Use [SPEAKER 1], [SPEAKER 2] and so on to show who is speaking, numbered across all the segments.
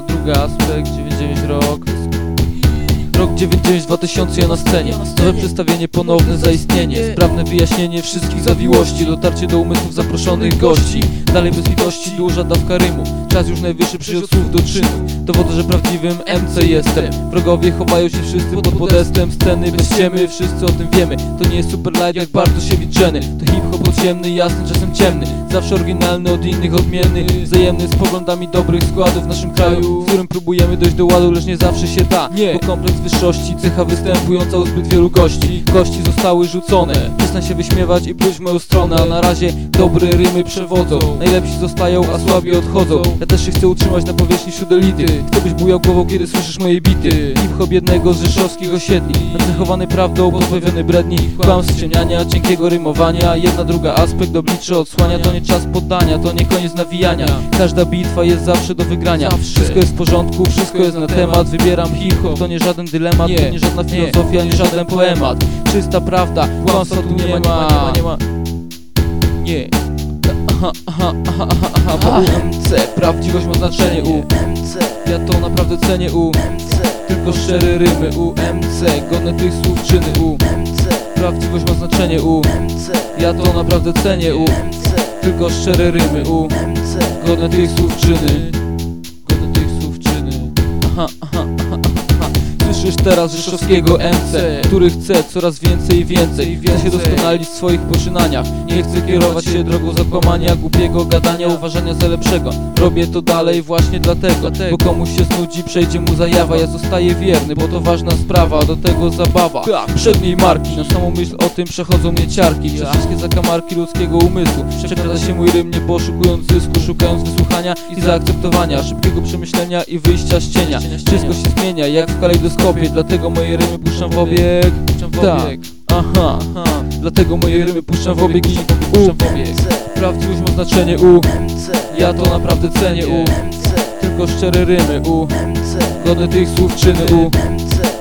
[SPEAKER 1] druga aspekt, 99 rok Rok 99 2000 ja na scenie. Nowe przedstawienie, ponowne zaistnienie. Sprawne wyjaśnienie wszystkich zawiłości. Dotarcie do umysłów zaproszonych gości. Dalej bez litości, duża dawka rymu. Czas już najwyższy przyjść od słów do czynów Dowodzę, że prawdziwym MC jestem. Wrogowie chowają się wszyscy pod podestem Sceny. Bez ciemy, wszyscy o tym wiemy. To nie jest super light jak Bartoszewicz Jenny To hip-hop podziemny, jasny, czasem ciemny. Zawsze oryginalny, od innych odmienny. Wzajemny z poglądami dobrych składów w naszym kraju W którym próbujemy dojść do ładu, lecz nie zawsze się da.
[SPEAKER 2] Nie.
[SPEAKER 1] Bo kompleks wyższości, cecha występująca u zbyt wielu gości Kości zostały rzucone. Przestań się wyśmiewać i pójść w moją stronę A na razie dobre rymy przewodzą. Najlepsi zostają, a słabi odchodzą. Ja też się chcę utrzymać na powierzchni wśród elity Chcę być bujał głową, kiedy słyszysz moje bity. Hip-hop jednego z rzeszowskich osiedli. Nacechowany prawdą, pozbawiony bredni. Kłamstw, ciemniania, cienkiego rymowania. Jedna, druga aspekt oblicze odsłania. To nie czas poddania, to nie koniec nawijania. Każda bitwa jest zawsze do wygrania. Wszystko jest w porządku, wszystko jest na temat. Wybieram hip-hop, to nie żaden dylemat To nie żadna filozofia, nie żaden poemat. Czysta prawda, kłamstwa tu nie ma, nie ma, nie ma Nie. Aha, aha, aha, aha, aha, bo UMC Prawdziwość ma znaczenie u Ja to naprawdę cenię u Tylko szczere rymy UMC Godne tych słów czyny u Prawdziwość ma znaczenie u Ja to naprawdę cenię u Tylko szczere rymy u Godne tych słów czyny. Godne tych słów czyny. Aha, aha Słyszysz teraz rzeszowskiego MC Który chce coraz więcej i więcej. Chce się doskonalić w swoich poczynaniach. Nie chce kierować się drogą zakłamania Głupiego gadania, uważania za lepszego. Robię to dalej właśnie dlatego Bo komuś się znudzi, przejdzie mu zajawa. Ja zostaję wierny, bo to ważna sprawa Do tego zabawa. Przedniej marki Na samą myśl o tym przechodzą mnie ciarki. Przez wszystkie zakamarki ludzkiego umysłu Przekrada się mój rym, nie poszukując zysku Szukając wysłuchania i zaakceptowania. Szybkiego przemyślenia i wyjścia z cienia. Wszystko się zmienia jak w kalejdoskopie Dlatego moje rymy puszczam w obieg. Tak, aha, Dlatego moje rymy puszczam w obieg i u. Prawdziwość ma znaczenie u. Ja to naprawdę cenię u. Tylko szczere rymy u. Godne tych słów czyny u.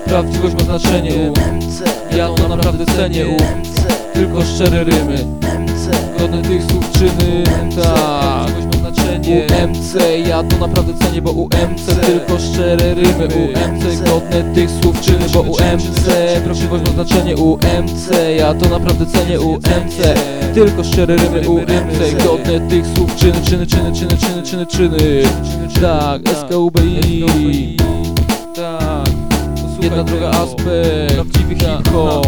[SPEAKER 1] Prawdziwość ma znaczenie u. Ja to naprawdę cenię u. Tylko szczere rymy. Godne tych słów czyny. Tak UMC, ja to naprawdę cenię, bo UMC Tylko szczere rymy UMC, godne tych słów czyny Bo UMC, prawdziwość ma znaczenie. UMC, ja to naprawdę cenię. UMC Tylko szczere rymy UMC, godne tych słów czyny Czyny, czyny, czyny, czyny, czyny, czyny. Tak, SKUBI Tak, jedna druga aspekt. Prawdziwy hip-hop